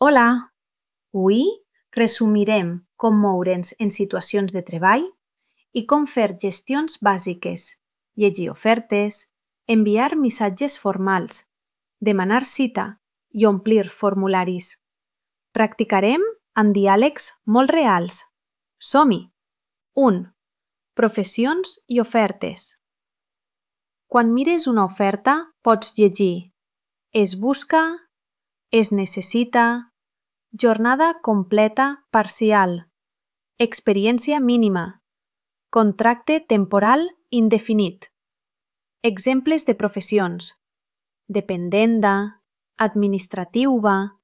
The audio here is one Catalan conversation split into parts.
Hola! Hui resumirem com moure'ns en situacions de treball i com fer gestions bàsiques, llegir ofertes, enviar missatges formals, demanar cita i omplir formularis. Practicarem amb diàlegs molt reals. Som-hi! 1. Professions i ofertes. Quan mires una oferta pots llegir es busca, es necessita, jornada completa parcial, experiència mínima, contracte temporal indefinit. Exemples de professions: dependenta, administrativa,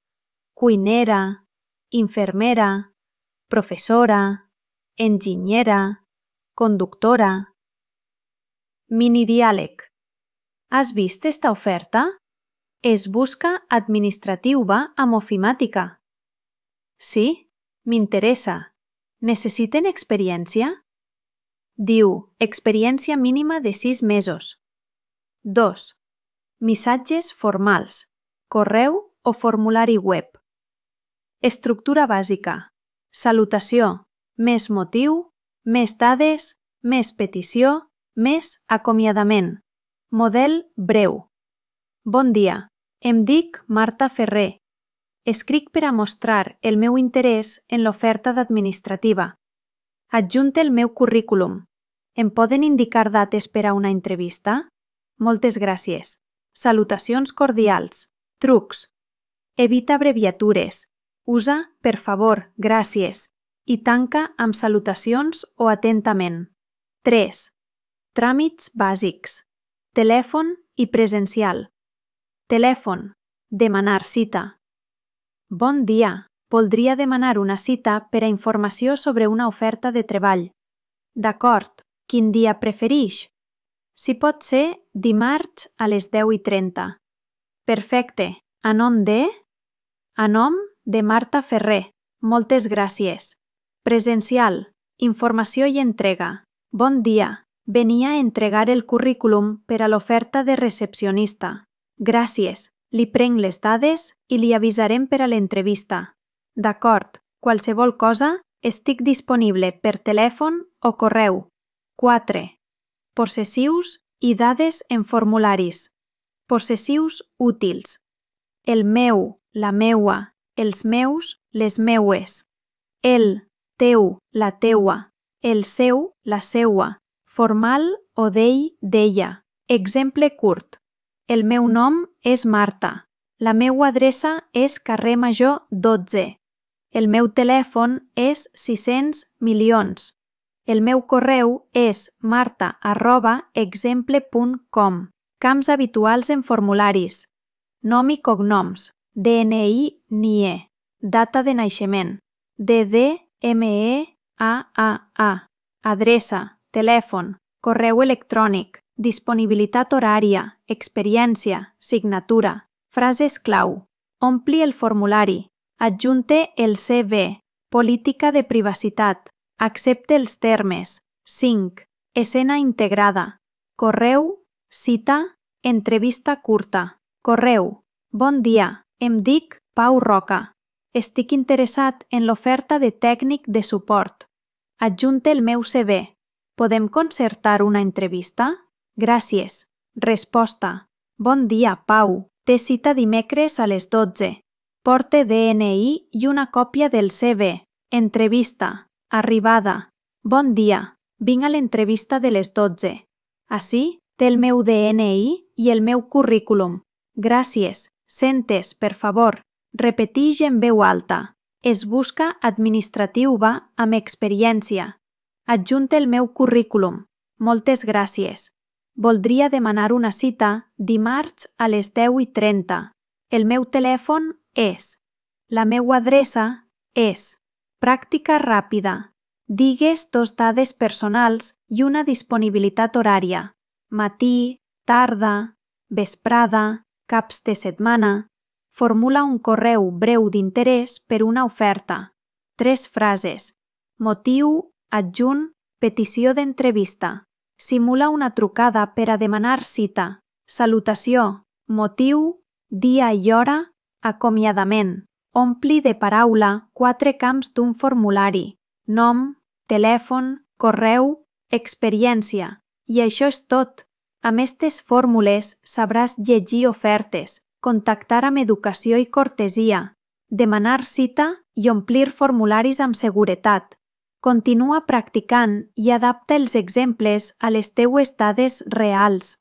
cuinera, infermera, professora, enginyera, conductora. Minidiàleg. Has vist esta oferta? Es busca administrativa amb ofimàtica. Sí, m'interessa. Necessiten experiència? Diu experiència mínima de sis mesos. 2. Missatges formals. Correu o formulari web. Estructura bàsica. Salutació. Més motiu. Més dades. Més petició. Més acomiadament. Model breu. Bon dia. Em dic Marta Ferrer. Escric per a mostrar el meu interès en l'oferta d'administrativa. Adjunte el meu currículum. Em poden indicar dates per a una entrevista? Moltes gràcies. Salutacions cordials. Trucs. Evita abreviatures. Usa per favor, gràcies i tanca amb salutacions o atentament. 3. Tràmits bàsics. Telèfon i presencial. Telèfon. Demanar cita. Bon dia, voldria demanar una cita per a informació sobre una oferta de treball. D'acord, quin dia preferix? Si pot ser, dimarts a les 10:30. Perfecte. A nom de? A nom de Marta Ferrer. Moltes gràcies. Presencial. Informació i entrega. Bon dia. Venia a entregar el currículum per a l'oferta de recepcionista. Gràcies. Li prenc les dades i li avisarem per a l'entrevista. D'acord, qualsevol cosa, estic disponible per telèfon o correu. 4. Possessius i dades en formularis. Possessius útils. El meu, la meua, els meus, les meues. El, teu, la teua. El seu, la seua. Formal o d'ell, d'ella. Exemple curt. El meu nom és Marta. La meua adreça és carrer Major 12. El meu telèfon és 600 milions. El meu correu és marta arroba exemple.com. Camps habituals en formularis. Nom i cognoms. DNI NIE. Data de naixement. DD ME AAA. Adreça. Telèfon. Correu electrònic. Disponibilitat horària, experiència, signatura, frases clau. Ompli el formulari. Adjunte el CV. Política de privacitat. Accepte els termes. 5. Escena integrada. Correu, cita, entrevista curta. Correu. Bon dia, em dic Pau Roca. Estic interessat en l'oferta de tècnic de suport. Adjunte el meu CV. Podem concertar una entrevista? Gràcies. Resposta. Bon dia, Pau. Té cita dimecres a les 12. Porte DNI i una còpia del CV. Entrevista. Arribada. Bon dia. Vinc a l'entrevista de les 12. Així té el meu DNI i el meu currículum. Gràcies. Sentes, per favor. Repetix en veu alta. Es busca administratiu va amb experiència. Adjunte el meu currículum. Moltes gràcies. Voldria demanar una cita dimarts a les 10:30. El meu telèfon és. La meua adreça és. Pràctica ràpida. Digues dos dades personals i una disponibilitat horària. Matí, tarda, vesprada, caps de setmana. Formula un correu breu d'interès per una oferta. Tres frases. Motiu, adjunt, petició d'entrevista. Simula una trucada per a demanar cita. Salutació, motiu, dia i hora, acomiadament. Ompli de paraula quatre camps d'un formulari. Nom, telèfon, correu, experiència. I això és tot. Amb aquestes fórmules sabràs llegir ofertes, contactar amb educació i cortesia, demanar cita i omplir formularis amb seguretat. Continua practicant i adapta els exemples a les teues dades reals.